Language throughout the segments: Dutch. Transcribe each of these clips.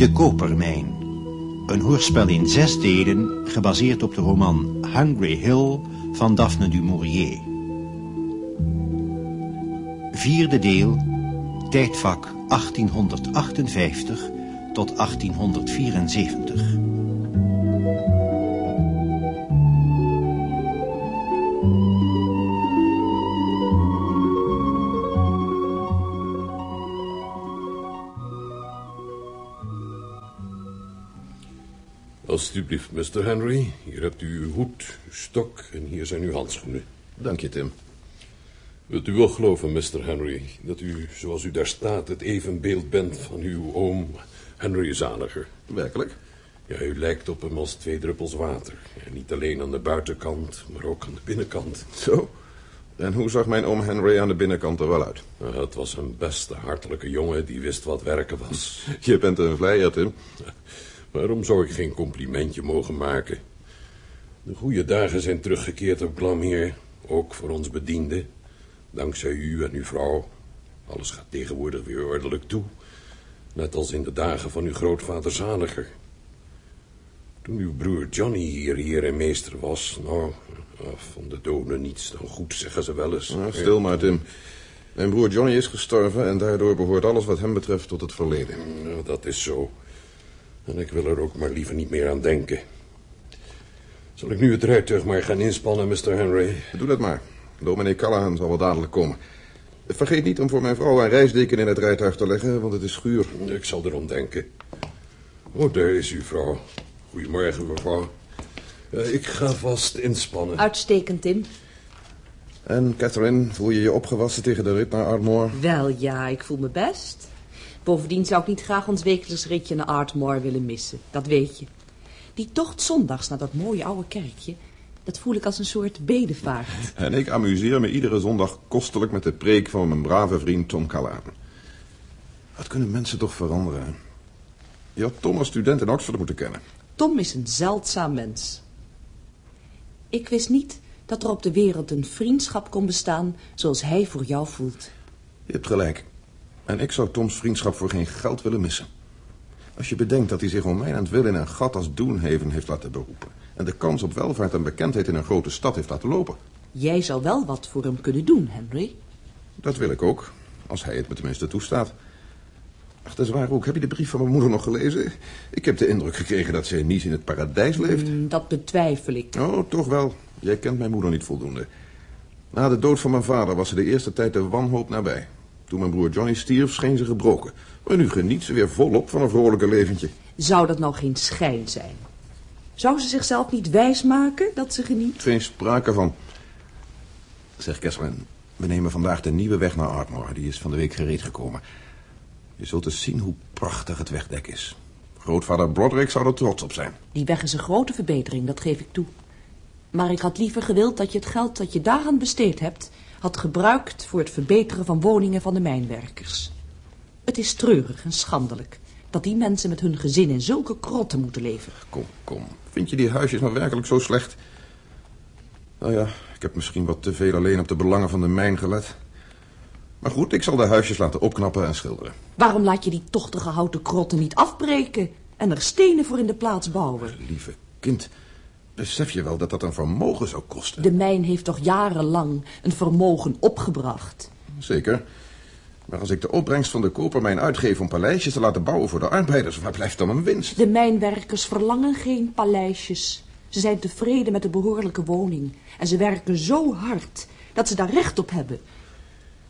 De Kopermijn. Een hoorspel in zes delen, gebaseerd op de roman Hungry Hill van Daphne du Maurier. Vierde deel, tijdvak 1858 tot 1874. Alsjeblieft, Mr. Henry. Hier hebt u uw hoed, uw stok en hier zijn uw handschoenen. Dank je, Tim. Wilt u wel geloven, Mr. Henry, dat u, zoals u daar staat, het evenbeeld bent van uw oom Henry Zaniger? Werkelijk? Ja, u lijkt op hem als twee druppels water. En niet alleen aan de buitenkant, maar ook aan de binnenkant. Zo? En hoe zag mijn oom Henry aan de binnenkant er wel uit? Nou, het was een beste, hartelijke jongen die wist wat werken was. Je bent een vleier, Tim. Waarom zou ik geen complimentje mogen maken? De goede dagen zijn teruggekeerd op Glamheer, ook voor ons bedienden. Dankzij u en uw vrouw. Alles gaat tegenwoordig weer ordelijk toe. Net als in de dagen van uw grootvader Zaniger. Toen uw broer Johnny hier heer en meester was, nou, van de doden niets dan goed, zeggen ze wel eens. Nou, stil maar, Tim. Mijn broer Johnny is gestorven en daardoor behoort alles wat hem betreft tot het verleden. Nou, dat is zo. En ik wil er ook maar liever niet meer aan denken. Zal ik nu het rijtuig maar gaan inspannen, Mr. Henry? Doe dat maar. Dominee Callahan zal wel dadelijk komen. Vergeet niet om voor mijn vrouw een reisdeken in het rijtuig te leggen, want het is schuur. Ik zal erom denken. Oh, daar is uw vrouw. Goedemorgen, mevrouw. Uh, ik ga vast inspannen. Uitstekend, Tim. En, Catherine, voel je je opgewassen tegen de rit naar Ardmore? Wel, ja, ik voel me best. Bovendien zou ik niet graag ons wekelijks ritje naar Ardmore willen missen. Dat weet je. Die tocht zondags naar dat mooie oude kerkje... dat voel ik als een soort bedevaart. En ik amuseer me iedere zondag kostelijk met de preek van mijn brave vriend Tom Callahan. Wat kunnen mensen toch veranderen? Je had Tom als student in Oxford moeten kennen. Tom is een zeldzaam mens. Ik wist niet dat er op de wereld een vriendschap kon bestaan zoals hij voor jou voelt. Je hebt gelijk. En ik zou Toms vriendschap voor geen geld willen missen. Als je bedenkt dat hij zich om mijn wil in een gat als Doenhaven heeft laten beroepen... en de kans op welvaart en bekendheid in een grote stad heeft laten lopen. Jij zou wel wat voor hem kunnen doen, Henry. Dat wil ik ook, als hij het me tenminste toestaat. Ach, dat is waar ook. Heb je de brief van mijn moeder nog gelezen? Ik heb de indruk gekregen dat ze niet in het paradijs leeft. Mm, dat betwijfel ik. Oh, toch wel. Jij kent mijn moeder niet voldoende. Na de dood van mijn vader was ze de eerste tijd de wanhoop nabij. Toen mijn broer Johnny stierf, scheen ze gebroken. Maar nu geniet ze weer volop van een vrolijke leventje. Zou dat nou geen schijn zijn? Zou ze zichzelf niet wijsmaken dat ze geniet? Geen sprake van. Zeg, Kesselin, we nemen vandaag de nieuwe weg naar Ardmore. Die is van de week gereed gekomen. Je zult eens zien hoe prachtig het wegdek is. Grootvader Broderick zou er trots op zijn. Die weg is een grote verbetering, dat geef ik toe. Maar ik had liever gewild dat je het geld dat je daaraan besteed hebt... had gebruikt voor het verbeteren van woningen van de mijnwerkers. Het is treurig en schandelijk dat die mensen met hun gezin in zulke krotten moeten leven. Kom, kom. Vind je die huisjes nou werkelijk zo slecht? Nou ja, ik heb misschien wat te veel alleen op de belangen van de mijn gelet. Maar goed, ik zal de huisjes laten opknappen en schilderen. Waarom laat je die tochtige houten krotten niet afbreken... en er stenen voor in de plaats bouwen? Lieve kind, besef je wel dat dat een vermogen zou kosten? De mijn heeft toch jarenlang een vermogen opgebracht? Zeker. Maar als ik de opbrengst van de kopermijn uitgeef om paleisjes te laten bouwen voor de arbeiders... waar blijft dan mijn winst? De mijnwerkers verlangen geen paleisjes. Ze zijn tevreden met de behoorlijke woning. En ze werken zo hard dat ze daar recht op hebben...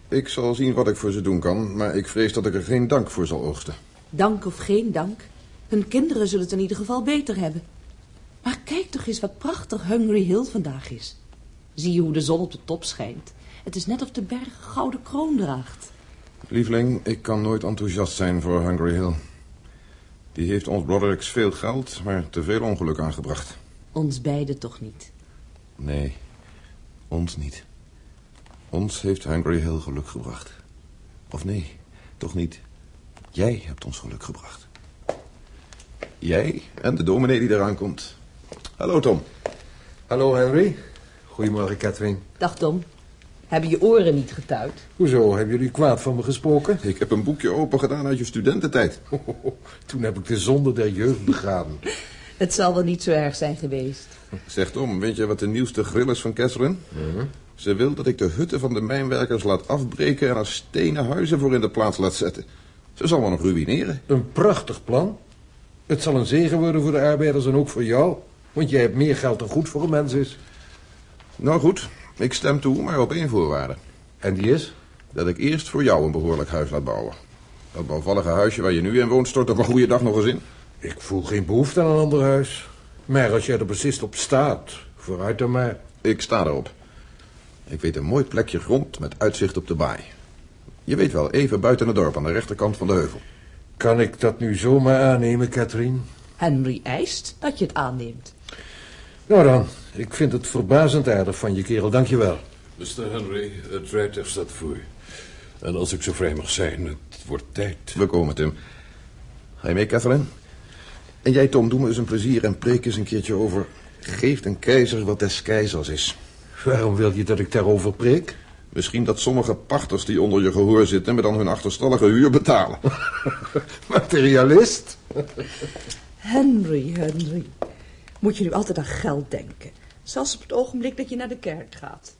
Ik zal zien wat ik voor ze doen kan, maar ik vrees dat ik er geen dank voor zal oogsten. Dank of geen dank, hun kinderen zullen het in ieder geval beter hebben. Maar kijk toch eens wat prachtig Hungry Hill vandaag is. Zie je hoe de zon op de top schijnt. Het is net of de berg gouden kroon draagt. Lieveling, ik kan nooit enthousiast zijn voor Hungry Hill. Die heeft ons Brodericks veel geld, maar te veel ongeluk aangebracht. Ons beiden toch niet? Nee, ons niet. Ons heeft Hungry Hill geluk gebracht. Of nee, toch niet. Jij hebt ons geluk gebracht. Jij en de dominee die eraan komt. Hallo, Tom. Hallo, Henry. Goedemorgen, Catherine. Dag, Tom. Hebben je oren niet getuid? Hoezo, hebben jullie kwaad van me gesproken? Ik heb een boekje open gedaan uit je studententijd. Toen heb ik de zonde der jeugd begaan. Het zal wel niet zo erg zijn geweest. Zeg Tom, weet je wat de nieuwste grill is van Catherine? Ze wil dat ik de hutten van de mijnwerkers laat afbreken en er stenen huizen voor in de plaats laat zetten. Ze zal me nog ruïneren. Een prachtig plan. Het zal een zegen worden voor de arbeiders en ook voor jou. Want jij hebt meer geld dan goed voor een mens is. Nou goed, ik stem toe, maar op één voorwaarde. En die is? Dat ik eerst voor jou een behoorlijk huis laat bouwen. Dat bouwvallige huisje waar je nu in woont stort op een goede dag nog eens in. Ik voel geen behoefte aan een ander huis. Maar als jij er beslist op staat, vooruit dan maar. Ik sta erop. Ik weet een mooi plekje grond met uitzicht op de baai. Je weet wel, even buiten het dorp aan de rechterkant van de heuvel. Kan ik dat nu zomaar aannemen, Catherine? Henry eist dat je het aanneemt. Nou dan, ik vind het verbazend aardig van je, kerel. Dank je wel. Mr. Henry, het rijtuig staat voor. En als ik zo vrij mag zijn, het wordt tijd. We komen, Tim. Ga je mee, Catherine? En jij, Tom, doe me eens een plezier en preek eens een keertje over... Geeft een keizer wat des keizers is. Waarom wil je dat ik daarover preek? Misschien dat sommige pachters die onder je gehoor zitten... me dan hun achterstallige huur betalen. Materialist? Henry, Henry. Moet je nu altijd aan geld denken. Zelfs op het ogenblik dat je naar de kerk gaat.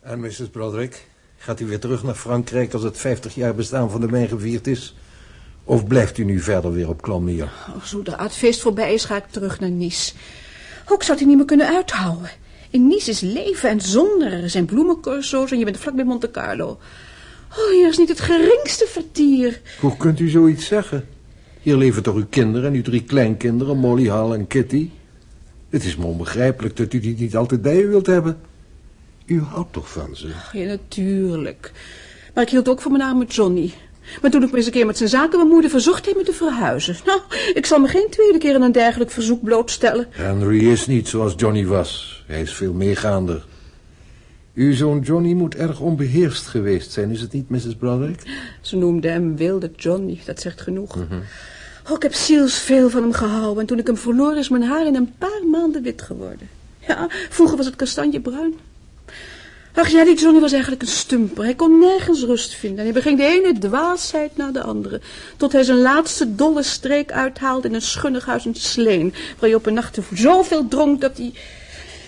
En Mrs. Broderick, gaat u weer terug naar Frankrijk als het 50 jaar bestaan van de mijn gevierd is? Of blijft u nu verder weer op Clammier? Oh, zodra het feest voorbij is, ga ik terug naar Nice. Ook zou het niet meer kunnen uithouden. In Nice is leven en zon, er zijn bloemencorso's en je bent vlak bij Monte Carlo. Oh, hier is niet het geringste vertier. Hoe kunt u zoiets zeggen? Hier leven toch uw kinderen en uw drie kleinkinderen, Molly, Hal en Kitty? Het is me onbegrijpelijk dat u die niet altijd bij u wilt hebben. U houdt toch van ze? Ja, natuurlijk. Maar ik hield ook van mijn arme Johnny. Maar toen ik me eens een keer met zijn zaken bemoeide, verzocht hij me te verhuizen. Nou, ik zal me geen tweede keer aan een dergelijk verzoek blootstellen. Henry is niet zoals Johnny was. Hij is veel meegaander. Uw zoon Johnny moet erg onbeheerst geweest zijn, is het niet, Mrs. Broderick? Ze noemde hem Wilde Johnny, dat zegt genoeg. Oh, ik heb zielsveel van hem gehouden en toen ik hem verloor is mijn haar in een paar maanden wit geworden. Ja, vroeger was het kastanjebruin. Ach ja, die Johnny was eigenlijk een stumper. Hij kon nergens rust vinden. En hij beging de ene dwaasheid na de andere. Tot hij zijn laatste dolle streek uithaalde in een schunnig huis in Sleen. Waar hij op een nacht zoveel dronk dat hij...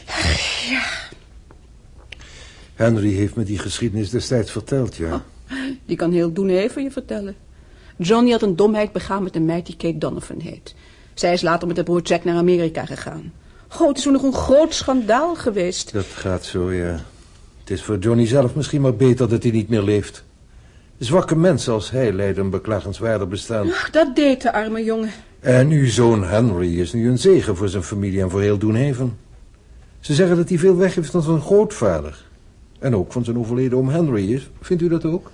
Ach, ja, Henry heeft me die geschiedenis destijds verteld, ja. die kan heel doen even je vertellen. Johnny had een domheid begaan met een meid die Kate Donovan heet. Zij is later met haar broer Jack naar Amerika gegaan. Oh, het is toen nog een groot schandaal geweest. Dat gaat zo, ja. Het is voor Johnny zelf misschien maar beter dat hij niet meer leeft. Zwakke mensen als hij leiden een beklagenswaardig bestaan. Ach, dat deed de arme jongen. En uw zoon Henry is nu een zegen voor zijn familie en voor heel Doenhaven. Ze zeggen dat hij veel weg heeft van zijn grootvader. En ook van zijn overleden oom Henry is. Vindt u dat ook?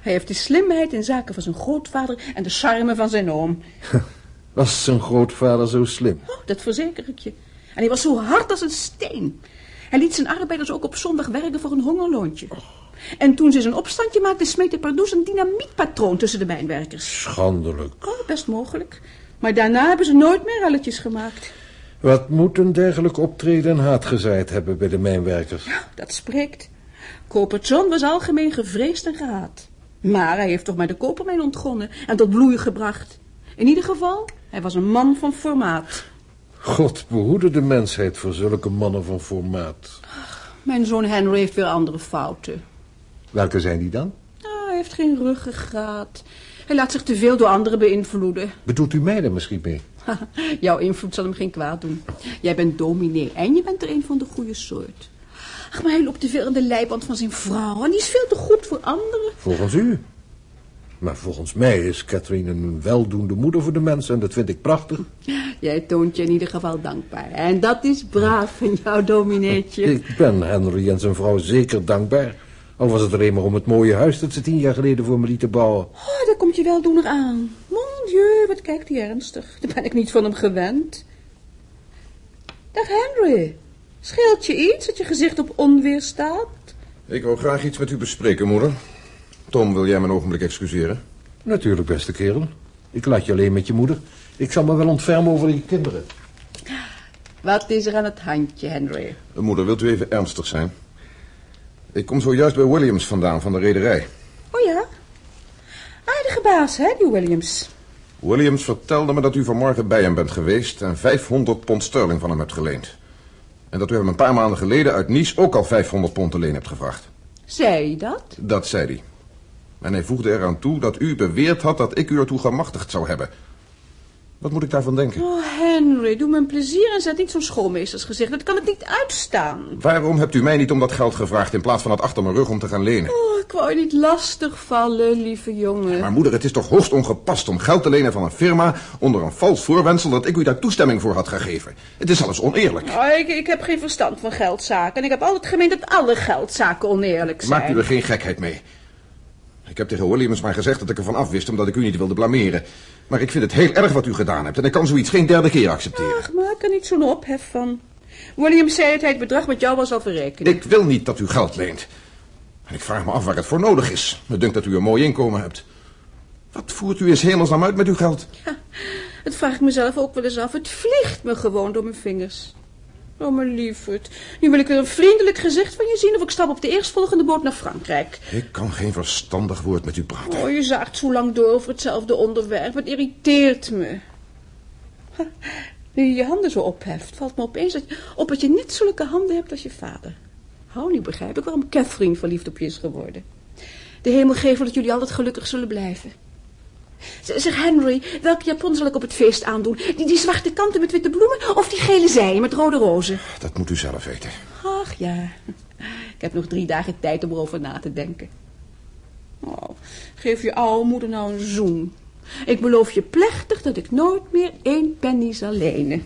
Hij heeft de slimheid in zaken van zijn grootvader en de charme van zijn oom. Was zijn grootvader zo slim? Oh, dat verzeker ik je. En hij was zo hard als een steen. Hij liet zijn arbeiders ook op zondag werken voor een hongerloontje. En toen ze een opstandje maakten, smeet de Pardoes een dynamietpatroon tussen de mijnwerkers. Schandelijk. Oh, best mogelijk. Maar daarna hebben ze nooit meer relletjes gemaakt. Wat moet een dergelijk optreden en haat gezaaid hebben bij de mijnwerkers? Dat spreekt. Koper John was algemeen gevreesd en gehaat. Maar hij heeft toch maar de kopermijn ontgonnen en tot bloeien gebracht. In ieder geval, hij was een man van formaat. God behoede de mensheid voor zulke mannen van formaat. Mijn zoon Henry heeft weer andere fouten. Welke zijn die dan? Ah, hij heeft geen ruggengraat. Hij laat zich te veel door anderen beïnvloeden. Bedoelt u mij er misschien mee? Jouw invloed zal hem geen kwaad doen. Jij bent dominee en je bent er een van de goede soort. Ach, maar hij loopt te veel aan de leiband van zijn vrouw. En die is veel te goed voor anderen. Volgens u. Maar volgens mij is Catherine een weldoende moeder voor de mensen en dat vind ik prachtig. Jij toont je in ieder geval dankbaar. En dat is braaf van jou, domineetje. Ik ben Henry en zijn vrouw zeker dankbaar. Al was het alleen maar om het mooie huis dat ze tien jaar geleden voor me lieten bouwen. Oh, daar komt je weldoener aan. Mon dieu, wat kijkt hij ernstig. Daar ben ik niet van hem gewend. Dag Henry. Scheelt je iets dat je gezicht op onweer staat? Ik wil graag iets met u bespreken, moeder. Tom, wil jij me een ogenblik excuseren? Natuurlijk, beste kerel. Ik laat je alleen met je moeder. Ik zal me wel ontfermen over je kinderen. Wat is er aan het handje, Henry? Moeder, wilt u even ernstig zijn? Ik kom zojuist bij Williams vandaan, van de rederij. Oh ja? Aardige baas, hè, die Williams. Williams vertelde me dat u vanmorgen bij hem bent geweest... en 500 pond sterling van hem hebt geleend. En dat u hem een paar maanden geleden uit Nice ook al 500 pond te leen hebt gevraagd. Zei dat? Dat zei hij. En hij voegde eraan toe dat u beweerd had dat ik u ertoe gemachtigd zou hebben. Wat moet ik daarvan denken? Oh, Henry, doe me een plezier en zet niet zo'n schoolmeestersgezicht. Dat kan ik niet uitstaan. Waarom hebt u mij niet om dat geld gevraagd in plaats van het achter mijn rug om te gaan lenen? Oh, ik wou je niet lastig vallen, lieve jongen. Maar moeder, het is toch hoogst ongepast om geld te lenen van een firma... onder een vals voorwendsel dat ik u daar toestemming voor had gegeven. Het is alles oneerlijk. Oh, ik, ik heb geen verstand van geldzaken. En ik heb altijd gemeend dat alle geldzaken oneerlijk zijn. Maakt u er geen gekheid mee. Ik heb tegen Williams maar gezegd dat ik ervan af wist... omdat ik u niet wilde blameren. Maar ik vind het heel erg wat u gedaan hebt... en ik kan zoiets geen derde keer accepteren. Ach, maak er niet zo'n ophef van. Williams zei dat hij het bedrag met jou wel zal verrekenen. Ik wil niet dat u geld leent. En ik vraag me af waar het voor nodig is. Me dunkt dat u een mooi inkomen hebt. Wat voert u in hemelsnaam uit met uw geld? Ja, dat vraag ik mezelf ook wel eens af. Het vliegt me gewoon door mijn vingers. Oh, mijn lieverd. Nu wil ik weer een vriendelijk gezicht van je zien... of ik stap op de eerstvolgende boot naar Frankrijk. Ik kan geen verstandig woord met u praten. Oh, je zaagt zo lang door over hetzelfde onderwerp. Het irriteert me. Ha, Nu je je handen zo opheft, valt me opeens dat je- op dat je net zulke handen hebt als je vader. Hou, nu begrijp ik waarom Catherine verliefd op je is geworden. De hemel geven dat jullie altijd gelukkig zullen blijven. Zeg Henry, welke japon zal ik op het feest aandoen? Die, die zwarte kanten met witte bloemen of die gele zijen met rode rozen? Dat moet u zelf weten. Ach ja, ik heb nog drie dagen tijd om erover na te denken. Oh, geef je oude moeder nou een zoen. Ik beloof je plechtig dat ik nooit meer één penny zal lenen.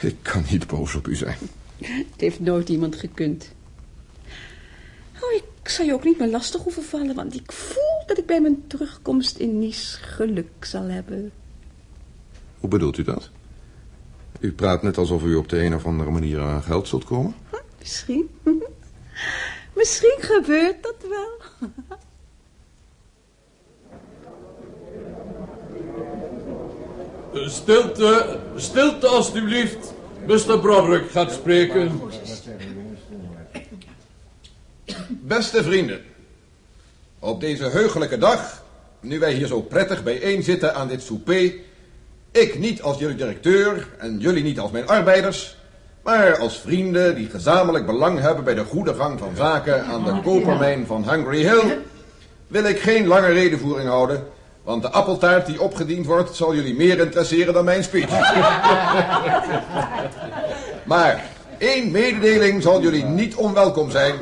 Ik kan niet boos op u zijn. Het heeft nooit iemand gekund. Oh, ik zal je ook niet meer lastig hoeven vallen, want ik voel dat ik bij mijn terugkomst in Nice geluk zal hebben. Hoe bedoelt u dat? U praat net alsof u op de een of andere manier aan geld zult komen? Hm, Misschien. Misschien gebeurt dat wel. Stilte, stilte alstublieft. Mr. Broderick gaat spreken. Beste vrienden, op deze heugelijke dag, nu wij hier zo prettig bijeen zitten aan dit souper, ik niet als jullie directeur en jullie niet als mijn arbeiders, maar als vrienden die gezamenlijk belang hebben bij de goede gang van zaken aan de kopermijn van Hungry Hill, wil ik geen lange redenvoering houden, want de appeltaart die opgediend wordt zal jullie meer interesseren dan mijn speech. Maar één mededeling zal jullie niet onwelkom zijn.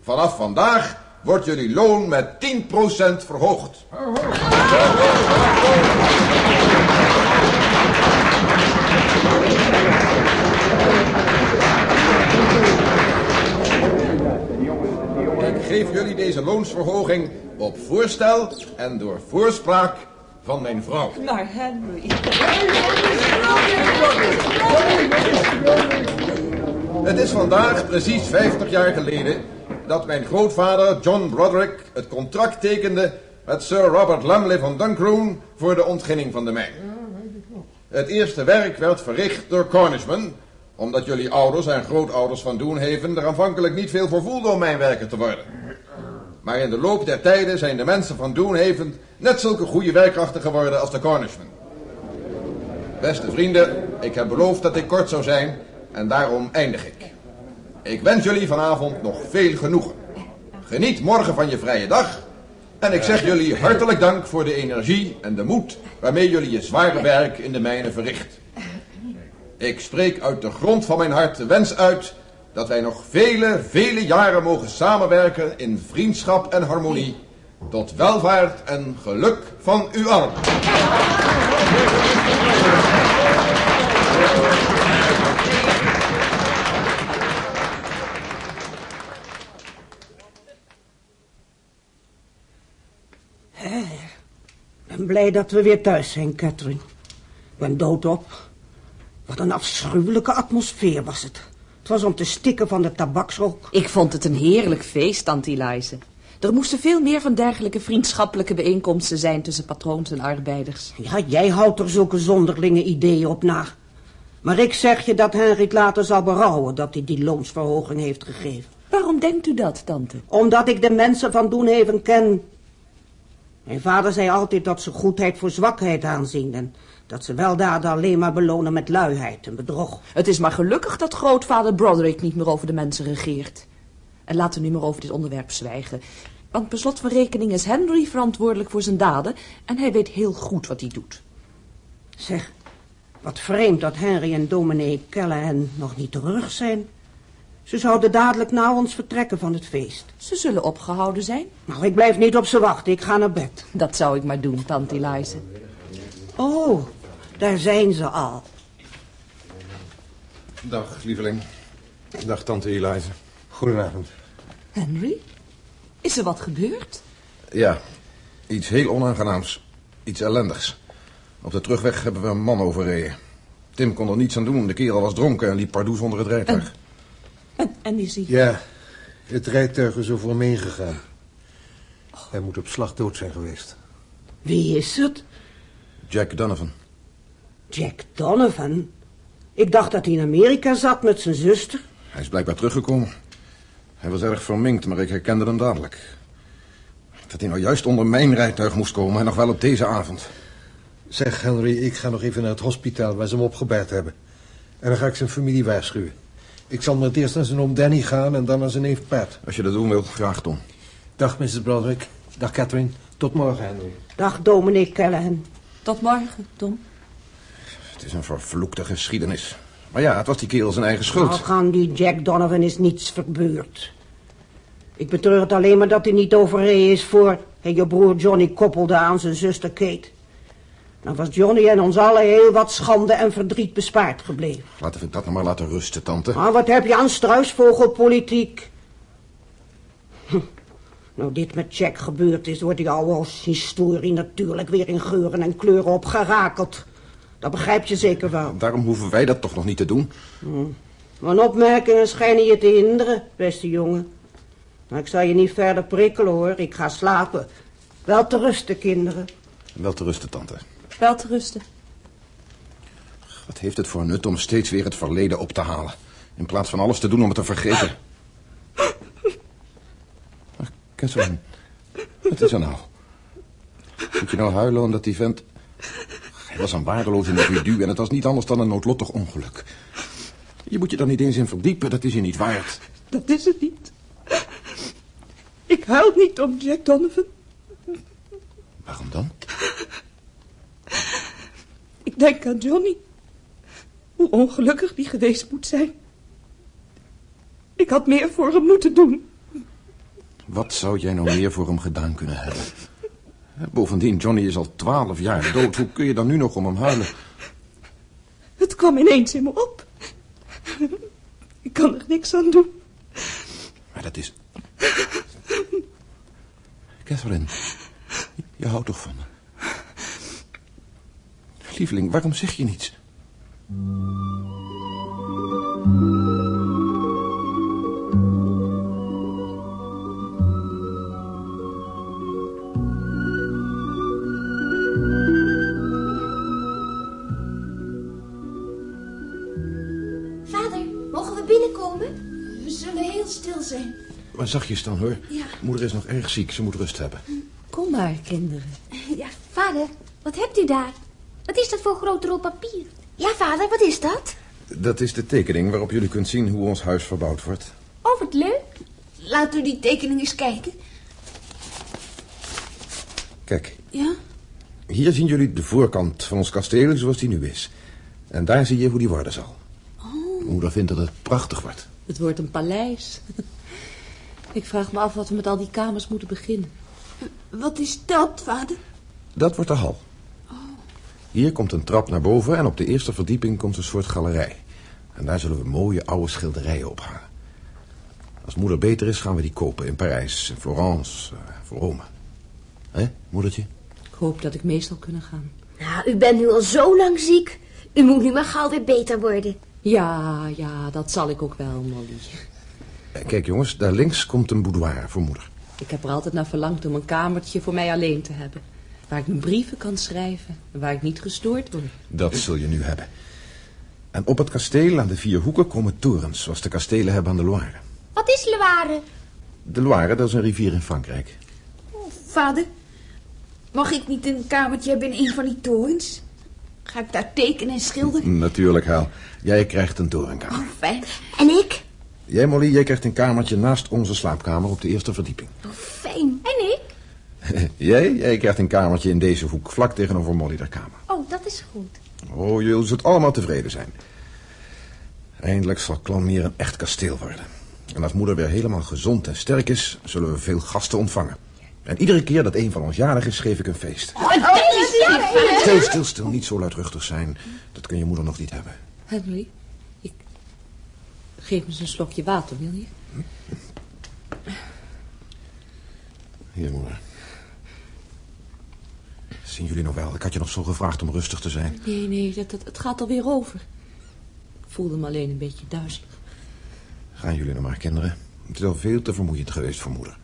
Vanaf vandaag wordt jullie loon met 10% verhoogd. Ik geef jullie deze loonsverhoging op voorstel en door voorspraak van mijn vrouw. Maar Henry... Het is vandaag precies 50 jaar geleden dat mijn grootvader John Broderick het contract tekende met Sir Robert Lumley van Dunkroon voor de ontginning van de mijn. Het eerste werk werd verricht door Cornishman, omdat jullie ouders en grootouders van Doenhaven er aanvankelijk niet veel voor voelden om mijnwerker te worden. Maar in de loop der tijden zijn de mensen van Doenhaven net zulke goede werkkrachten geworden als de Cornishman. Beste vrienden, ik heb beloofd dat ik kort zou zijn en daarom eindig ik. Ik wens jullie vanavond nog veel genoegen. Geniet morgen van je vrije dag. En ik zeg jullie hartelijk dank voor de energie en de moed waarmee jullie je zware werk in de mijnen verricht. Ik spreek uit de grond van mijn hart de wens uit dat wij nog vele, vele jaren mogen samenwerken in vriendschap en harmonie. Tot welvaart en geluk van u allen. Blij dat we weer thuis zijn, Catherine. Ik ben doodop. Wat een afschuwelijke atmosfeer was het. Het was om te stikken van de tabaksrook. Ik vond het een heerlijk feest, tante Elize. Er moesten veel meer van dergelijke vriendschappelijke bijeenkomsten zijn tussen patroons en arbeiders. Ja, jij houdt er zulke zonderlinge ideeën op na. Maar ik zeg je dat Henrik later zal berouwen dat hij die loonsverhoging heeft gegeven. Waarom denkt u dat, tante? Omdat ik de mensen van Doenhaven ken. Mijn vader zei altijd dat ze goedheid voor zwakheid aanzien... en dat ze weldaden alleen maar belonen met luiheid en bedrog. Het is maar gelukkig dat grootvader Broderick niet meer over de mensen regeert. En laten we nu maar over dit onderwerp zwijgen. Want per slot van rekening is Henry verantwoordelijk voor zijn daden... en hij weet heel goed wat hij doet. Zeg, wat vreemd dat Henry en dominee Callahan nog niet terug zijn. Ze zouden dadelijk na ons vertrekken van het feest. Ze zullen opgehouden zijn. Nou, ik blijf niet op ze wachten. Ik ga naar bed. Dat zou ik maar doen, tante Eliza. Oh, daar zijn ze al. Dag, lieveling. Dag, tante Eliza. Goedenavond. Henry? Is er wat gebeurd? Ja, iets heel onaangenaams. Iets ellendigs. Op de terugweg hebben we een man overreden. Tim kon er niets aan doen. De kerel was dronken en liep pardoes onder het rijtuig. En, en is hij... Ja, het rijtuig is over hem heen gegaan. Hij moet op slag dood zijn geweest. Wie is het? Jack Donovan. Jack Donovan? Ik dacht dat hij in Amerika zat met zijn zuster. Hij is blijkbaar teruggekomen. Hij was erg verminkt, maar ik herkende hem dadelijk. Dat hij nou juist onder mijn rijtuig moest komen en nog wel op deze avond. Zeg, Henry, ik ga nog even naar het hospitaal waar ze hem opgebaard hebben. En dan ga ik zijn familie waarschuwen. Ik zal met eerst naar zijn oom Danny gaan en dan naar zijn neef Pat. Als je dat doen wilt, graag Tom. Dag, Mrs. Broderick. Dag, Catherine. Tot morgen, Henry. Dag, dominee Callahan. Tot morgen, Tom. Het is een vervloekte geschiedenis. Maar ja, het was die kerel zijn eigen schuld. Nou, gaan die Jack Donovan is niets verbeurd. Ik betreur het alleen maar dat hij niet overreden is voor hij je broer Johnny koppelde aan zijn zuster Kate. Dan was Johnny en ons allen heel wat schande en verdriet bespaard gebleven. Laten we dat nog maar laten rusten, tante. Maar wat heb je aan struisvogelpolitiek? Hm. Nou, dit met Jack gebeurd is, wordt die oude historie natuurlijk weer in geuren en kleuren opgerakeld. Dat begrijp je zeker wel. Daarom hoeven wij dat toch nog niet te doen. Mijn opmerkingen schijnen je te hinderen, beste jongen. Maar ik zal je niet verder prikkelen, hoor. Ik ga slapen. Wel te rusten, kinderen. Wel te rusten, tante. Wel te rusten. Wat heeft het voor nut om steeds weer het verleden op te halen? In plaats van alles te doen om het te vergeten. Ach, Catherine, wat is er nou? Moet je nou huilen omdat die vent... Hij was een waardeloos individu en het was niet anders dan een noodlottig ongeluk. Je moet je daar niet eens in verdiepen, dat is je niet waard. Dat is het niet. Ik huil niet om Jack Donovan. Waarom dan? Denk aan Johnny. Hoe ongelukkig die geweest moet zijn. Ik had meer voor hem moeten doen. Wat zou jij nou meer voor hem gedaan kunnen hebben? Bovendien, Johnny is al twaalf jaar dood. Hoe kun je dan nu nog om hem huilen? Het kwam ineens in me op. Ik kan er niks aan doen. Maar dat is... Catherine, je houdt toch van me? Lieveling, waarom zeg je niets? Vader, mogen we binnenkomen? We zullen heel stil zijn. Maar zachtjes dan, hoor. Ja. Moeder is nog erg ziek, ze moet rust hebben. Kom maar, kinderen. Ja, vader, wat hebt u daar? Wat is dat voor een grote rol papier? Ja, vader, wat is dat? Dat is de tekening waarop jullie kunt zien hoe ons huis verbouwd wordt. Oh, wat leuk. Laten we die tekening eens kijken. Kijk, Ja? hier zien jullie de voorkant van ons kasteel zoals die nu is. En daar zie je hoe die worden zal. Moeder vindt dat het prachtig wordt. Het wordt een paleis. Ik vraag me af wat we met al die kamers moeten beginnen. Wat is dat, vader? Dat wordt de hal. Hier komt een trap naar boven en op de eerste verdieping komt een soort galerij. En daar zullen we mooie oude schilderijen ophangen. Als moeder beter is, gaan we die kopen in Parijs, in Florence, eh, voor Rome. Hé, moedertje? Ik hoop dat ik mee zal kunnen gaan. Nou, u bent nu al zo lang ziek. U moet nu maar gauw weer beter worden. Ja, ja, dat zal ik ook wel, Molly. Eh, Kijk jongens, daar links komt een boudoir voor moeder. Ik heb er altijd naar verlangd om een kamertje voor mij alleen te hebben. Waar ik mijn brieven kan schrijven en waar ik niet gestoord word. Dat zul je nu hebben. En op het kasteel aan de vier hoeken komen torens, zoals de kastelen hebben aan de Loire. Wat is Loire? De Loire, dat is een rivier in Frankrijk. Vader, mag ik niet een kamertje hebben in een van die torens? Ga ik daar tekenen en schilderen? Natuurlijk, Haal. Jij krijgt een torenkamer. Fijn. En ik? Jij, Molly, jij krijgt een kamertje naast onze slaapkamer op de eerste verdieping. Fijn. En ik? jij, jij krijgt een kamertje in deze hoek, vlak tegenover Molly de kamer. Oh, dat is goed. Oh, jullie zult allemaal tevreden zijn. Eindelijk zal Clanmeer een echt kasteel worden. En als moeder weer helemaal gezond en sterk is, zullen we veel gasten ontvangen. En iedere keer dat een van ons jarig is, geef ik een feest. Stil, stil, stil. Niet zo luidruchtig zijn. Dat kun je moeder nog niet hebben. Henry, ik... Geef me eens een slokje water, wil je? Hier, moeder. Zien jullie nog wel? Ik had je nog zo gevraagd om rustig te zijn. Nee, nee, dat, dat, het gaat alweer over. Ik voelde me alleen een beetje duizelig. Gaan jullie nog maar, kinderen. Het is al veel te vermoeiend geweest voor moeder.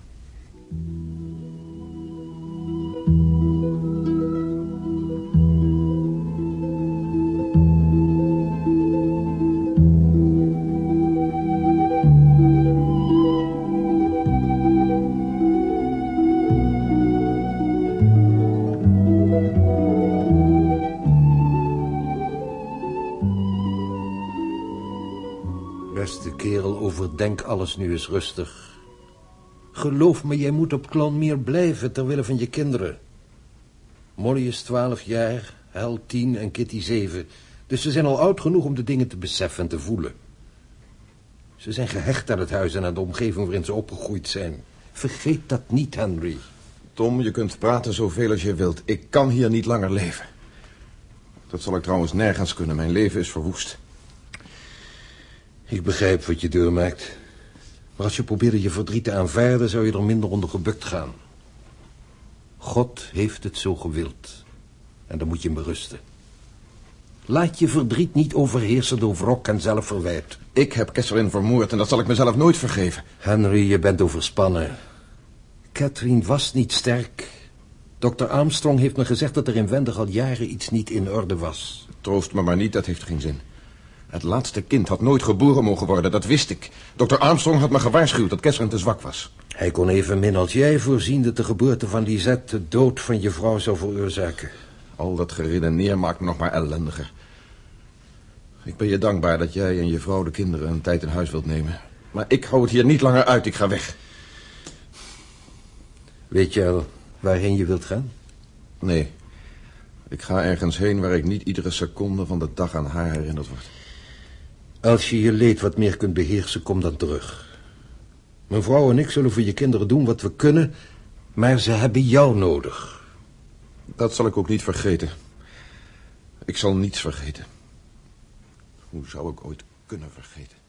Beste kerel, overdenk alles nu eens rustig. Geloof me, jij moet op Clonmeer blijven terwille van je kinderen. Molly is twaalf jaar, Hel tien en Kitty zeven. Dus ze zijn al oud genoeg om de dingen te beseffen en te voelen. Ze zijn gehecht aan het huis en aan de omgeving waarin ze opgegroeid zijn. Vergeet dat niet, Henry. Tom, je kunt praten zoveel als je wilt. Ik kan hier niet langer leven. Dat zal ik trouwens nergens kunnen. Mijn leven is verwoest. Ik begrijp wat je doormaakt. Maar als je probeerde je verdriet te aanvaarden, zou je er minder onder gebukt gaan. God heeft het zo gewild. En dan moet je hem berusten. Laat je verdriet niet overheersen door wrok en zelfverwijt. Ik heb Catherine vermoord en dat zal ik mezelf nooit vergeven. Henry, je bent overspannen. Catherine was niet sterk. Dr. Armstrong heeft me gezegd dat er inwendig al jaren iets niet in orde was. Troost me maar niet, dat heeft geen zin. Het laatste kind had nooit geboren mogen worden, dat wist ik. Dr. Armstrong had me gewaarschuwd dat Catherine te zwak was. Hij kon evenmin als jij voorzien dat de geboorte van Lisette de dood van je vrouw zou veroorzaken. Al dat geredeneer maakt me nog maar ellendiger. Ik ben je dankbaar dat jij en je vrouw de kinderen een tijd in huis wilt nemen. Maar ik hou het hier niet langer uit, ik ga weg. Weet je al waarheen je wilt gaan? Nee, ik ga ergens heen waar ik niet iedere seconde van de dag aan haar herinnerd word. Als je je leed wat meer kunt beheersen, kom dan terug. Mijn vrouw en ik zullen voor je kinderen doen wat we kunnen, maar ze hebben jou nodig. Dat zal ik ook niet vergeten. Ik zal niets vergeten. Hoe zou ik ooit kunnen vergeten?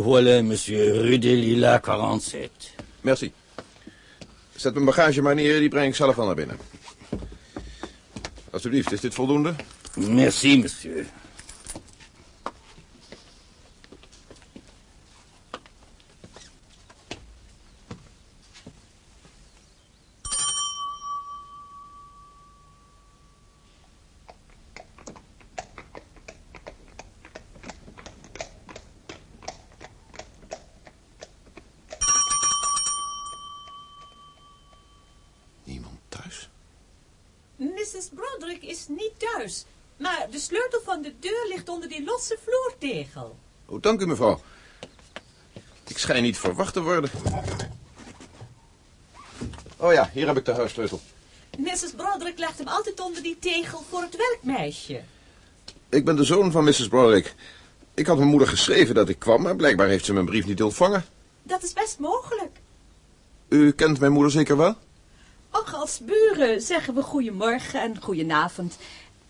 Voilà, monsieur, rue des Lilas 47. Merci. Zet mijn bagage maar neer, die breng ik zelf al naar binnen. Alsjeblieft, is dit voldoende? Merci, monsieur. Niemand thuis? Mrs. Broderick is niet thuis. Maar de sleutel van de deur ligt onder die losse vloertegel. Oh, dank u, mevrouw. Ik schijn niet verwacht te worden. Oh ja, hier heb ik de huissleutel. Mrs. Broderick legt hem altijd onder die tegel voor het werkmeisje. Ik ben de zoon van Mrs. Broderick. Ik had mijn moeder geschreven dat ik kwam, maar blijkbaar heeft ze mijn brief niet ontvangen. Dat is best mogelijk. U kent mijn moeder zeker wel? Zeggen we goedemorgen en goedenavond.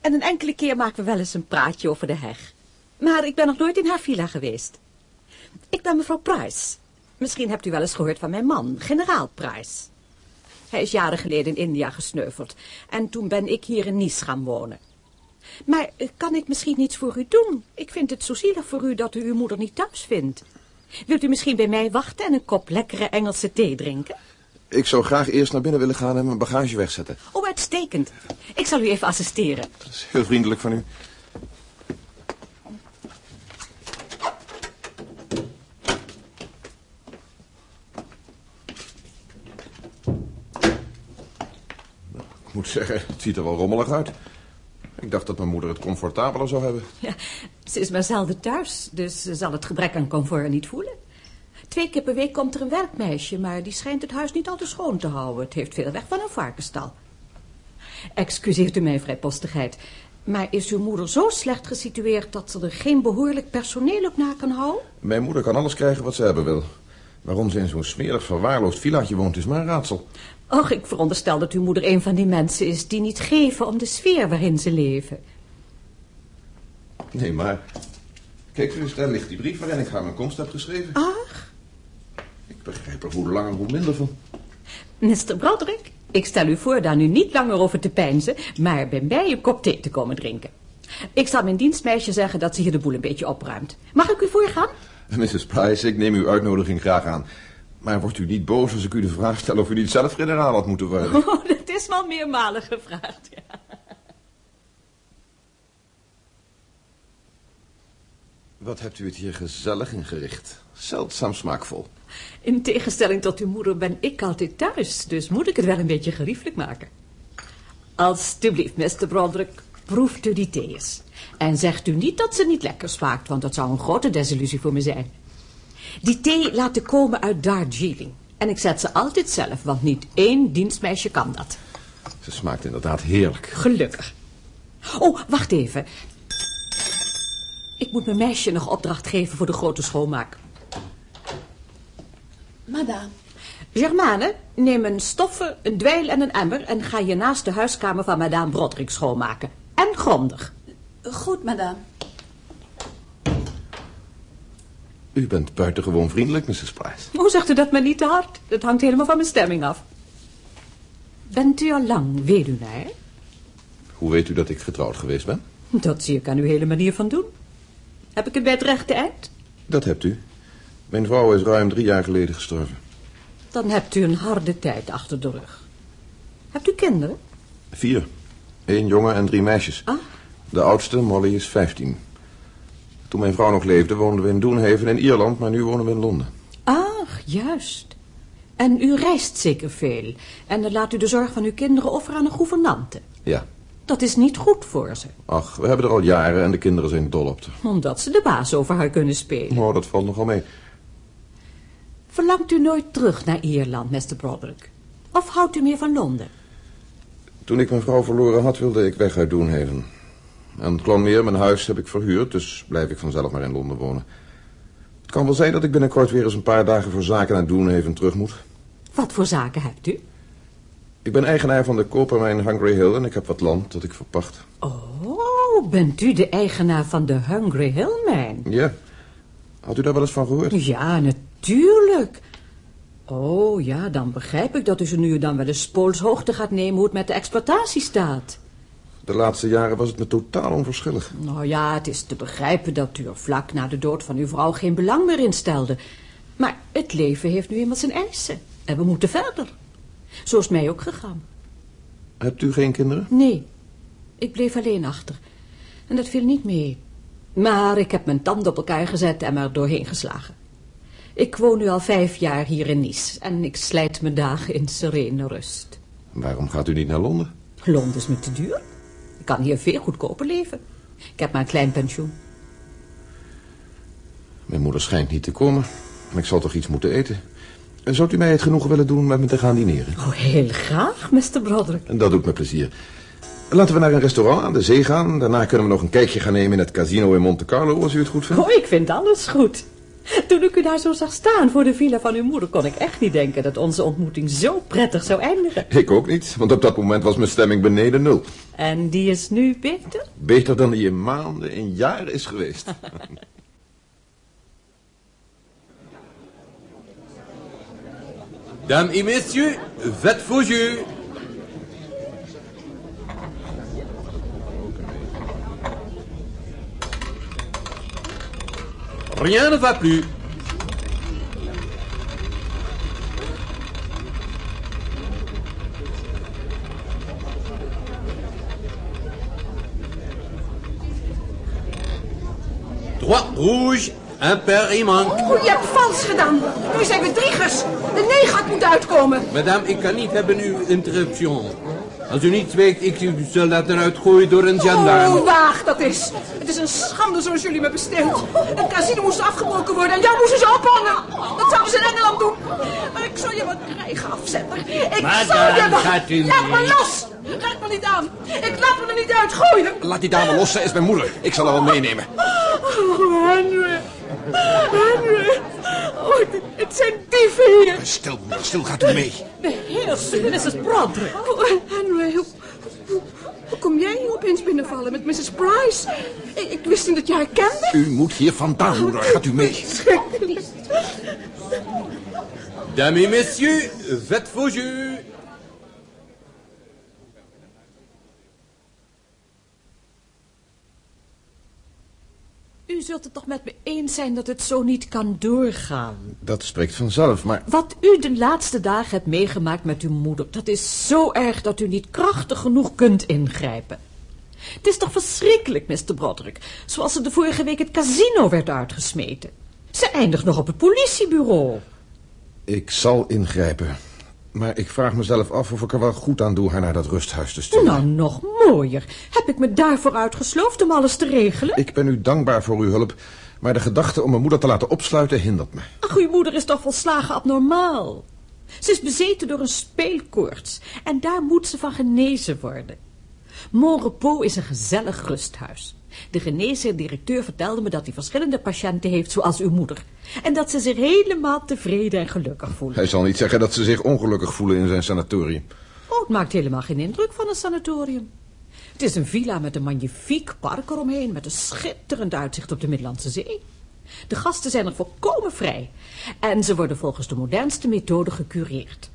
En een enkele keer maken we wel eens een praatje over de heg. Maar ik ben nog nooit in haar villa geweest. Ik ben mevrouw Price. Misschien hebt u wel eens gehoord van mijn man, generaal Price. Hij is jaren geleden in India gesneuveld. En toen ben ik hier in Nice gaan wonen. Maar eh, kan ik misschien iets voor u doen? Ik vind het zo zielig voor u dat u uw moeder niet thuis vindt. Wilt u misschien bij mij wachten en een kop lekkere Engelse thee drinken? Ik zou graag eerst naar binnen willen gaan en mijn bagage wegzetten. Oh, uitstekend. Ik zal u even assisteren. Dat is heel vriendelijk van u. Ik moet zeggen, het ziet er wel rommelig uit. Ik dacht dat mijn moeder het comfortabeler zou hebben. Ja, ze is maar zelden thuis, dus ze zal het gebrek aan comfort niet voelen. Twee keer per week komt er een werkmeisje, maar die schijnt het huis niet al te schoon te houden. Het heeft veel weg van een varkenstal. Excuseert u mijn vrijpostigheid, maar is uw moeder zo slecht gesitueerd dat ze er geen behoorlijk personeel op na kan houden? Mijn moeder kan alles krijgen wat ze hebben wil. Waarom ze in zo'n smerig verwaarloosd villaatje woont is maar een raadsel. Och, ik veronderstel dat uw moeder een van die mensen is die niet geven om de sfeer waarin ze leven. Nee, maar... Kijk eens, daar ligt die brief waarin ik haar mijn komst heb geschreven. Ach, begrijp er hoe langer hoe minder van. Mr. Broderick, ik stel u voor daar nu niet langer over te peinzen, maar bij mij een kop thee te komen drinken. Ik zal mijn dienstmeisje zeggen dat ze hier de boel een beetje opruimt. Mag ik u voorgaan? Mrs. Price, ik neem uw uitnodiging graag aan. Maar wordt u niet boos als ik u de vraag stel of u niet zelf generaal had moeten worden? Oh, dat is wel meermalen gevraagd, ja. Wat hebt u het hier gezellig ingericht. Zeldzaam smaakvol. In tegenstelling tot uw moeder ben ik altijd thuis, dus moet ik het wel een beetje geriefelijk maken. Alsjeblieft, Mr. Broderick, proeft u die thee eens. En zegt u niet dat ze niet lekker smaakt, want dat zou een grote desillusie voor me zijn. Die thee laten komen uit Darjeeling. En ik zet ze altijd zelf, want niet één dienstmeisje kan dat. Ze smaakt inderdaad heerlijk. Gelukkig. Oh, wacht even. Ik moet mijn meisje nog opdracht geven voor de grote schoonmaak. Madame. Germane, neem een stoffen, een dweil en een emmer... en ga je naast de huiskamer van madame Broderick schoonmaken. En grondig. Goed, madame. U bent buitengewoon vriendelijk, Mrs. Price. Hoe zegt u dat maar niet te hard? Dat hangt helemaal van mijn stemming af. Bent u al lang weduwnaar? Hoe weet u dat ik getrouwd geweest ben? Dat zie ik aan uw hele manier van doen. Heb ik het bij het rechte eind? Dat hebt u. Mijn vrouw is ruim drie jaar geleden gestorven. Dan hebt u een harde tijd achter de rug. Hebt u kinderen? Vier. Eén jongen en drie meisjes. Ah. De oudste, Molly, is vijftien. Toen mijn vrouw nog leefde, woonden we in Doenhaven in Ierland, maar nu wonen we in Londen. Ach, juist. En u reist zeker veel. En dan laat u de zorg van uw kinderen over aan een gouvernante. Ja. Dat is niet goed voor ze. Ach, we hebben er al jaren en de kinderen zijn dol op. Omdat ze de baas over haar kunnen spelen. Oh, dat valt nogal mee. Verlangt u nooit terug naar Ierland, Mr. Broderick? Of houdt u meer van Londen? Toen ik mijn vrouw verloren had, wilde ik weg uit Doenhaven. En Clonmere, mijn huis, heb ik verhuurd, dus blijf ik vanzelf maar in Londen wonen. Het kan wel zijn dat ik binnenkort weer eens een paar dagen voor zaken naar Doenhaven terug moet. Wat voor zaken hebt u? Ik ben eigenaar van de kopermijn Hungry Hill en ik heb wat land dat ik verpacht. Oh, bent u de eigenaar van de Hungry Hill Mine? Ja. Had u daar wel eens van gehoord? Ja, natuurlijk. Oh, ja, dan begrijp ik dat u ze nu dan wel eens poolshoogte gaat nemen hoe het met de exploitatie staat. De laatste jaren was het me totaal onverschillig. Nou ja, het is te begrijpen dat u er vlak na de dood van uw vrouw geen belang meer in stelde. Maar het leven heeft nu eenmaal zijn eisen. En we moeten verder. Zo is het mij ook gegaan. Hebt u geen kinderen? Nee, ik bleef alleen achter. En dat viel niet mee. Maar ik heb mijn tanden op elkaar gezet en me er doorheen geslagen. Ik woon nu al vijf jaar hier in Nice en ik slijt mijn dagen in serene rust. Waarom gaat u niet naar Londen? Londen is me te duur. Ik kan hier veel goedkoper leven. Ik heb maar een klein pensioen. Mijn moeder schijnt niet te komen. En ik zal toch iets moeten eten. En Zou u mij het genoegen willen doen met me te gaan dineren? Oh, heel graag, Mr. Broderick. En dat doet me plezier. Laten we naar een restaurant aan de zee gaan. Daarna kunnen we nog een kijkje gaan nemen in het casino in Monte Carlo, als u het goed vindt. Oh, ik vind alles goed. Toen ik u daar zo zag staan voor de villa van uw moeder... kon ik echt niet denken dat onze ontmoeting zo prettig zou eindigen. Ik ook niet, want op dat moment was mijn stemming beneden nul. En die is nu beter? Beter dan die in maanden, in jaren is geweest. Dames et messieurs, faites vos jeux. Rien ne va plus. Trois rouges, un pair il manque. Oh, je hebt vals gedaan. Nu zijn we driegers. De negen had moeten uitkomen. Madame, ik kan niet hebben uw interruption. Als u niet weet, ik u zal laten uitgooien door een gendarme. Oh, waag dat is. Het is een schande zoals jullie me besteelt. Een casino moest afgebroken worden en jou moesten ze ophangen. Dat zouden ze in Engeland doen. Maar ik zal je wat krijgen, afzetter. Ik Madame, zal je wat... gaat u Laat me los. Raak me niet aan. Ik laat me er niet uitgooien. Laat die dame los, zij is mijn moeder. Ik zal haar wel meenemen. Oh, Henry. Henry. Oh, het, het zijn dieven hier. Stil, stil, gaat u mee. Beheers u, Mrs. Broderick. Oh, Henry, hoe, hoe, hoe kom jij hier met Mrs. Price? Ik, ik wist niet dat je haar kende. U moet hier vandaan, moeder. Gaat u mee. Schrikkelijk. Dames et messieurs, faites vos jeux. U zult het toch met me eens zijn dat het zo niet kan doorgaan. Dat spreekt vanzelf, maar... Wat u de laatste dagen hebt meegemaakt met uw moeder, dat is zo erg dat u niet krachtig genoeg kunt ingrijpen. Het is toch verschrikkelijk, Mr. Broderick, zoals ze de vorige week het casino werd uitgesmeten. Ze eindigt nog op het politiebureau. Ik zal ingrijpen. Maar ik vraag mezelf af of ik er wel goed aan doe haar naar dat rusthuis te sturen. Nou, nog mooier. Heb ik me daarvoor uitgesloofd om alles te regelen? Ik ben u dankbaar voor uw hulp, maar de gedachte om mijn moeder te laten opsluiten hindert me. Ach, uw moeder is toch volslagen abnormaal. Ze is bezeten door een speelkoorts en daar moet ze van genezen worden. Mon Repos is een gezellig rusthuis. De genezer directeur vertelde me dat hij verschillende patiënten heeft zoals uw moeder. En dat ze zich helemaal tevreden en gelukkig voelen. Hij zal niet zeggen dat ze zich ongelukkig voelen in zijn sanatorium. Oh, het maakt helemaal geen indruk van een sanatorium. Het is een villa met een magnifiek park eromheen... met een schitterend uitzicht op de Middellandse Zee. De gasten zijn er volkomen vrij. En ze worden volgens de modernste methode gecureerd.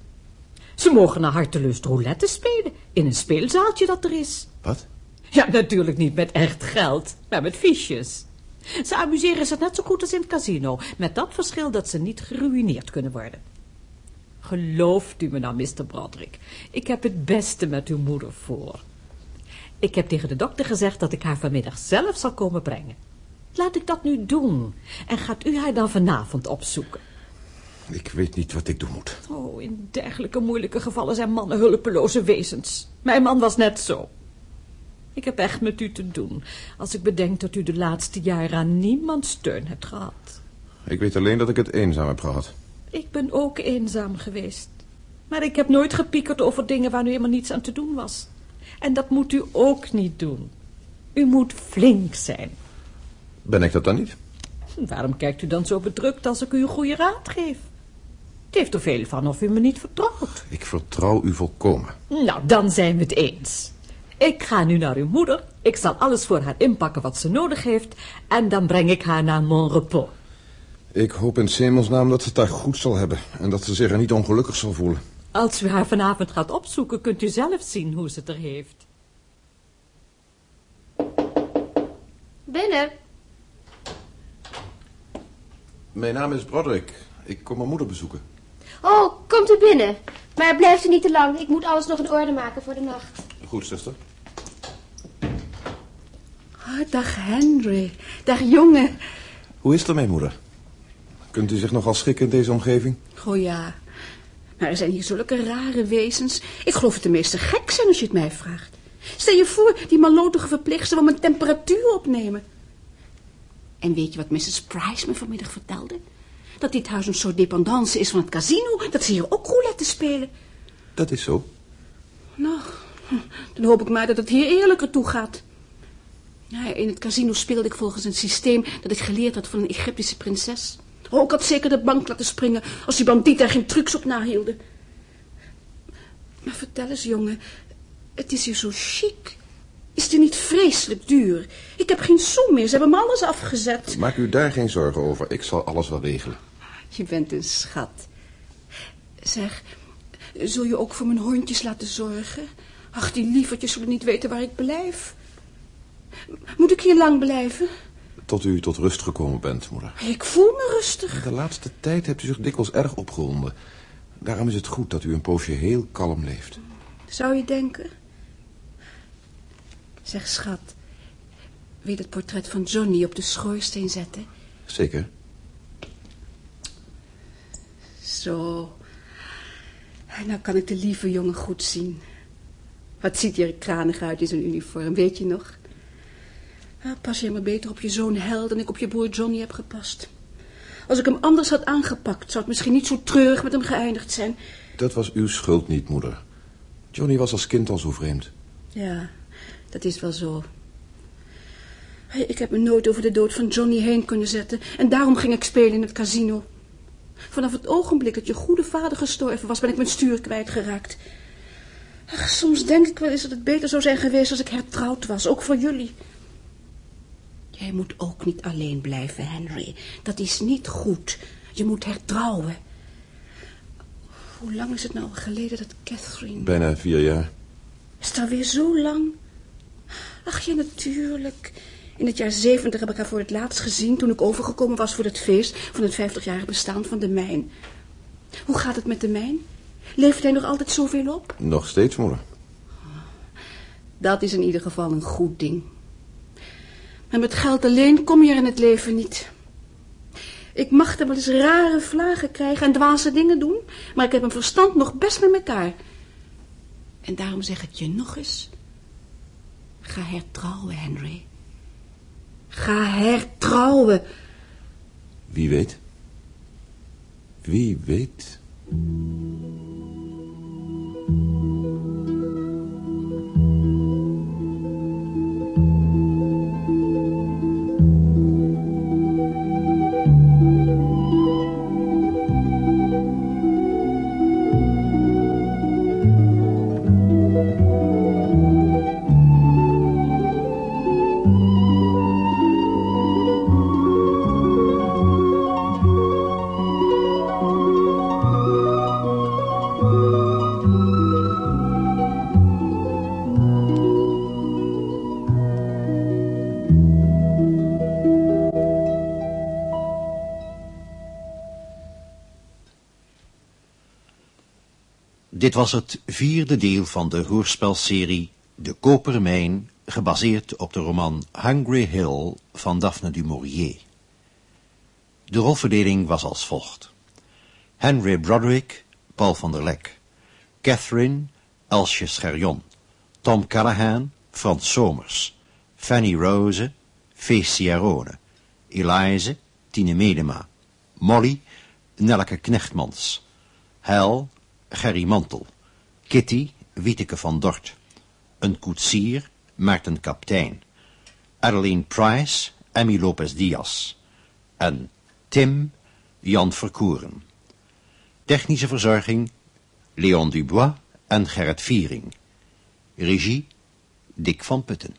Ze mogen naar hartelust roulette spelen... in een speelzaaltje dat er is. Wat? Ja, natuurlijk niet met echt geld, maar met fiches. Ze amuseren zich net zo goed als in het casino... met dat verschil dat ze niet geruineerd kunnen worden. Gelooft u me nou, Mr. Broderick, ik heb het beste met uw moeder voor. Ik heb tegen de dokter gezegd dat ik haar vanmiddag zelf zal komen brengen. Laat ik dat nu doen en gaat u haar dan vanavond opzoeken. Ik weet niet wat ik doen moet. Oh, in dergelijke moeilijke gevallen zijn mannen hulpeloze wezens. Mijn man was net zo. Ik heb echt met u te doen, als ik bedenk dat u de laatste jaren aan niemand steun hebt gehad. Ik weet alleen dat ik het eenzaam heb gehad. Ik ben ook eenzaam geweest. Maar ik heb nooit gepiekerd over dingen waar nu helemaal niets aan te doen was. En dat moet u ook niet doen. U moet flink zijn. Ben ik dat dan niet? Waarom kijkt u dan zo bedrukt als ik u een goede raad geef? Het heeft er veel van of u me niet vertrouwt. Ik vertrouw u volkomen. Nou, dan zijn we het eens. Ik ga nu naar uw moeder. Ik zal alles voor haar inpakken wat ze nodig heeft. En dan breng ik haar naar Mon Repos. Ik hoop in Semelsnaam dat ze het daar goed zal hebben... en dat ze zich er niet ongelukkig zal voelen. Als u haar vanavond gaat opzoeken, kunt u zelf zien hoe ze het er heeft. Binnen. Mijn naam is Broderick. Ik kom mijn moeder bezoeken. Oh, komt u binnen. Maar blijft u niet te lang. Ik moet alles nog in orde maken voor de nacht. Goed, zuster. Oh, dag Henry. Dag jongen. Hoe is het ermee, moeder? Kunt u zich nogal schikken in deze omgeving? Oh ja. Maar er zijn hier zulke rare wezens. Ik geloof het de meeste gek zijn als je het mij vraagt. Stel je voor, die malotige verpleegster wil mijn temperatuur opnemen. En weet je wat Mrs. Price me vanmiddag vertelde? Dat dit huis een soort dependance is van het casino. Dat ze hier ook roulette spelen. Dat is zo. Nou, dan hoop ik maar dat het hier eerlijker toe gaat. Ja, in het casino speelde ik volgens een systeem dat ik geleerd had van een Egyptische prinses. Oh, ik had zeker de bank laten springen als die bandieten er geen trucs op nahielden. Maar vertel eens, jongen, het is hier zo chic. Is hier niet vreselijk duur? Ik heb geen sou meer, ze hebben me alles afgezet. Maak u daar geen zorgen over. Ik zal alles wel regelen. Je bent een schat. Zeg, zul je ook voor mijn hondjes laten zorgen? Ach, die lievertjes zullen niet weten waar ik blijf. Moet ik hier lang blijven? Tot u tot rust gekomen bent, moeder. Ik voel me rustig. De laatste tijd hebt u zich dikwijls erg opgewonden. Daarom is het goed dat u een poosje heel kalm leeft. Zou je denken? Zeg, schat. Wil je het portret van Johnny op de schoorsteen zetten? Zeker. Zo. Nou kan ik de lieve jongen goed zien. Wat ziet hij er kranig uit in zijn uniform, weet je nog? Ah, pas je maar beter op je zoon Hel dan ik op je broer Johnny heb gepast. Als ik hem anders had aangepakt, zou het misschien niet zo treurig met hem geëindigd zijn. Dat was uw schuld niet, moeder. Johnny was als kind al zo vreemd. Ja, dat is wel zo. Ik heb me nooit over de dood van Johnny heen kunnen zetten. En daarom ging ik spelen in het casino. Vanaf het ogenblik dat je goede vader gestorven was, ben ik mijn stuur kwijtgeraakt. Ach, soms denk ik wel eens dat het beter zou zijn geweest als ik hertrouwd was, ook voor jullie. Jij moet ook niet alleen blijven, Henry. Dat is niet goed. Je moet hertrouwen. Hoe lang is het nou geleden dat Catherine... Bijna vier jaar. Is het alweer zo lang? Ach ja, natuurlijk. In het jaar zeventig heb ik haar voor het laatst gezien... toen ik overgekomen was voor het feest... van het vijftigjarig bestaan van de mijn. Hoe gaat het met de mijn? Leeft hij nog altijd zoveel op? Nog steeds, moeder. Dat is in ieder geval een goed ding. Maar met geld alleen kom je er in het leven niet. Ik mag er wel eens rare vlagen krijgen en dwaze dingen doen, maar ik heb mijn verstand nog best met elkaar. En daarom zeg ik je nog eens. Ga hertrouwen, Henry. Ga hertrouwen. Wie weet. Wie weet. Dit was het vierde deel van de hoorspelserie De Kopermijn, gebaseerd op de roman Hungry Hill van Daphne du Maurier. De rolverdeling was als volgt. Henry Broderick, Paul van der Lek. Catherine, Elsje Scherjon. Tom Callahan, Frans Somers. Fanny Rose, Fees Ciarone. Elize, Tine Medema. Molly, Nelke Knechtmans. Hel, Gerry Mantel. Kitty, Wieteke van Dort. Een koetsier, Maarten Kaptein. Adeline Price, Emmy Lopez Diaz. En Tim, Jan Verkoeren. Technische verzorging, Leon Dubois en Gerrit Viering. Regie, Dick van Putten.